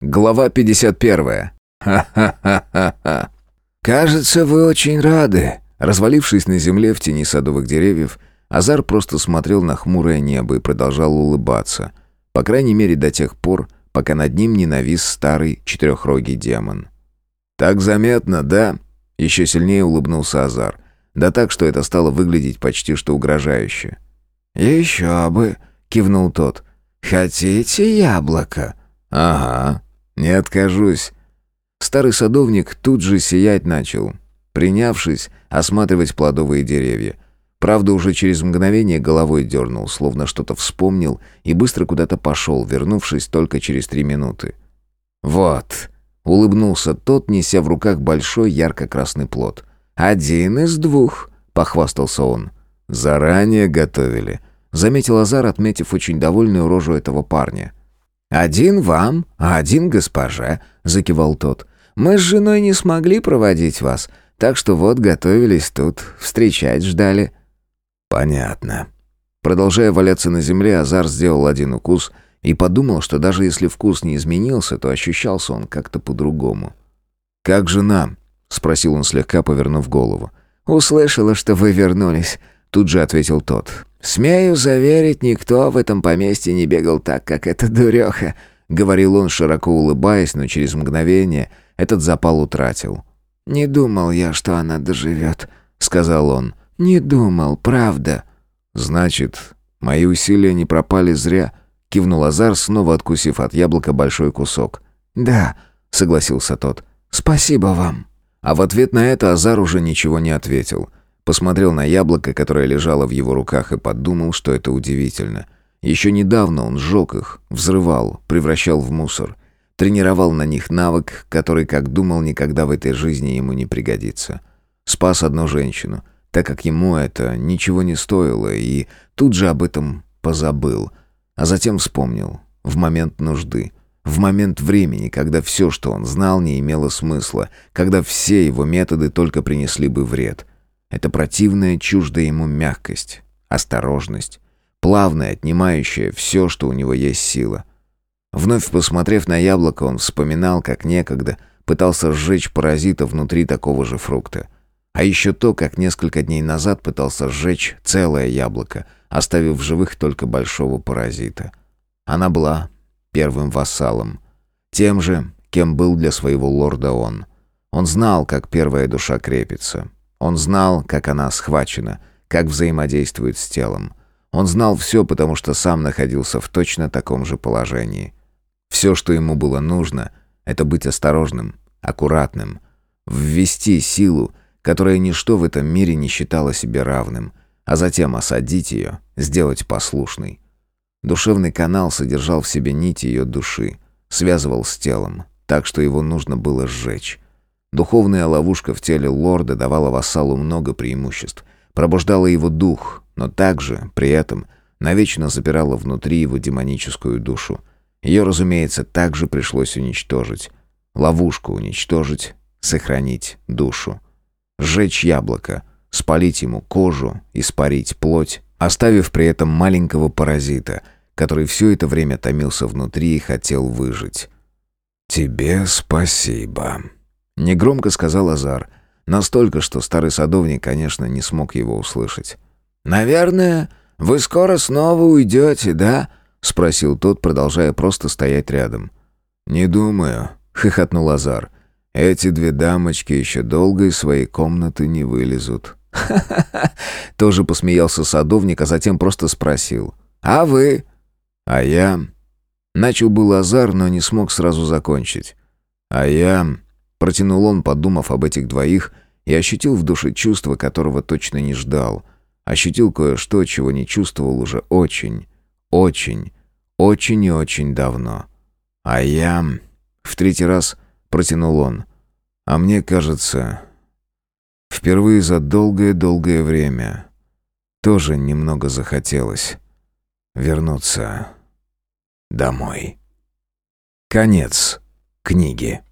Глава 51. Ха-ха-ха-ха. «Кажется, вы очень рады». Развалившись на земле в тени садовых деревьев, Азар просто смотрел на хмурое небо и продолжал улыбаться. По крайней мере, до тех пор, пока над ним не навис старый четырехрогий демон. «Так заметно, да?» Еще сильнее улыбнулся Азар. Да так, что это стало выглядеть почти что угрожающе. «Еще бы!» — кивнул тот. «Хотите яблоко?» «Ага, не откажусь». Старый садовник тут же сиять начал, принявшись осматривать плодовые деревья. Правда, уже через мгновение головой дернул, словно что-то вспомнил, и быстро куда-то пошел, вернувшись только через три минуты. «Вот», — улыбнулся тот, неся в руках большой ярко-красный плод. «Один из двух», — похвастался он. «Заранее готовили», — заметил Азар, отметив очень довольную рожу этого парня. «Один вам, а один госпоже», — закивал тот. «Мы с женой не смогли проводить вас, так что вот готовились тут, встречать ждали». «Понятно». Продолжая валяться на земле, Азар сделал один укус и подумал, что даже если вкус не изменился, то ощущался он как-то по-другому. «Как жена?» — спросил он слегка, повернув голову. «Услышала, что вы вернулись», — тут же ответил тот. «Смею заверить, никто в этом поместье не бегал так, как эта дуреха», — говорил он, широко улыбаясь, но через мгновение этот запал утратил. «Не думал я, что она доживет», — сказал он. «Не думал, правда». «Значит, мои усилия не пропали зря», — кивнул Азар, снова откусив от яблока большой кусок. «Да», — согласился тот. «Спасибо вам». А в ответ на это Азар уже ничего не ответил. Посмотрел на яблоко, которое лежало в его руках, и подумал, что это удивительно. Еще недавно он сжег их, взрывал, превращал в мусор. Тренировал на них навык, который, как думал, никогда в этой жизни ему не пригодится. Спас одну женщину, так как ему это ничего не стоило, и тут же об этом позабыл. А затем вспомнил, в момент нужды — в момент времени, когда все, что он знал, не имело смысла, когда все его методы только принесли бы вред. Это противная, чуждая ему мягкость, осторожность, плавная, отнимающая все, что у него есть сила. Вновь посмотрев на яблоко, он вспоминал, как некогда пытался сжечь паразита внутри такого же фрукта. А еще то, как несколько дней назад пытался сжечь целое яблоко, оставив в живых только большого паразита. Она была первым вассалом. Тем же, кем был для своего лорда он. Он знал, как первая душа крепится. Он знал, как она схвачена, как взаимодействует с телом. Он знал все, потому что сам находился в точно таком же положении. Все, что ему было нужно, это быть осторожным, аккуратным, ввести силу, которая ничто в этом мире не считала себе равным, а затем осадить ее, сделать послушной. Душевный канал содержал в себе нити ее души, связывал с телом, так что его нужно было сжечь. Духовная ловушка в теле лорда давала вассалу много преимуществ, пробуждала его дух, но также, при этом, навечно запирала внутри его демоническую душу. Ее, разумеется, также пришлось уничтожить. Ловушку уничтожить, сохранить душу. Сжечь яблоко, спалить ему кожу, испарить плоть, оставив при этом маленького паразита, который все это время томился внутри и хотел выжить. «Тебе спасибо», — негромко сказал Азар, настолько, что старый садовник, конечно, не смог его услышать. «Наверное, вы скоро снова уйдете, да?» — спросил тот, продолжая просто стоять рядом. «Не думаю», — хохотнул Азар. «Эти две дамочки еще долго из своей комнаты не вылезут». «Ха-ха-ха!» Тоже посмеялся садовник, а затем просто спросил. «А вы?» «А я...» Начал был азар, но не смог сразу закончить. «А я...» Протянул он, подумав об этих двоих, и ощутил в душе чувство, которого точно не ждал. Ощутил кое-что, чего не чувствовал уже очень, очень, очень и очень давно. «А я...» В третий раз протянул он. «А мне кажется, Впервые за долгое-долгое время тоже немного захотелось вернуться домой. Конец книги.